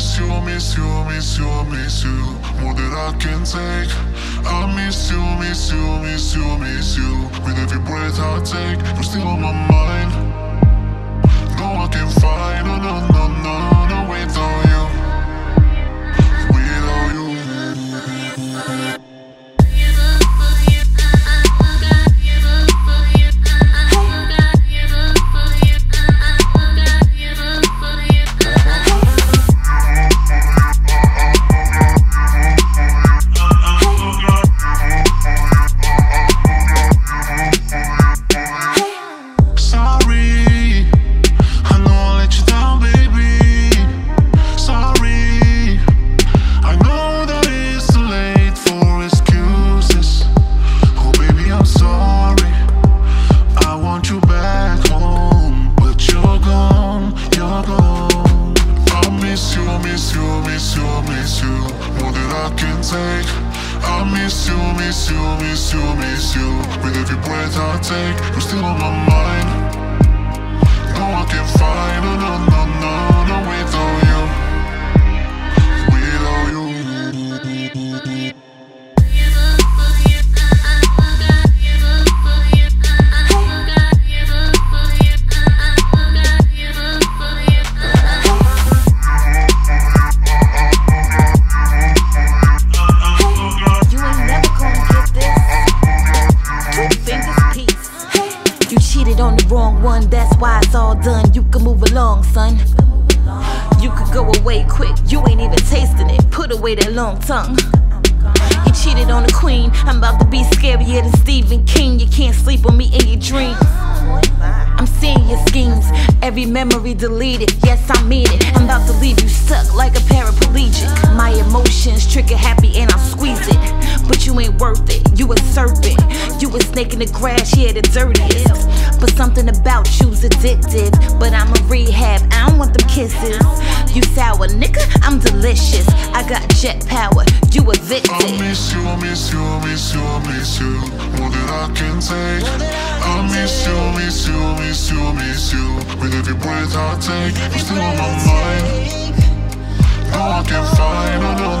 miss you, miss you, miss you miss you. more than I can take. I miss you, miss you, miss you, miss you. With every breath I take, you're still on my mind. Miss you, miss you, more than I can take. I miss you, miss you, miss you, miss you. With every breath I take, you're still on my mind. No, I can find no, why it's all done. You can move along, son. You could go away quick, you ain't even tasting it. Put away that long tongue. You cheated on the queen. I'm about to be scarier than Stephen King. You can't sleep on me in your dreams. I'm seeing your schemes, every memory deleted. Yes, I mean it. I'm about to leave you stuck like a paraplegic. My emotions trigger happy and I squeeze it. But you ain't worth it. You a serpent. You a snake in the grass, yeah, the dirtiest. But something about you's addictive. But I'm a rehab, I don't want them kisses. You sour, nigga, I'm delicious. I got jet power, you evicted. I miss you, I miss you, I miss you, I miss you more than I can take. I miss you, miss you, miss you, miss you. With every breath I take, you're still on my mind. No, I can find, no, no, no,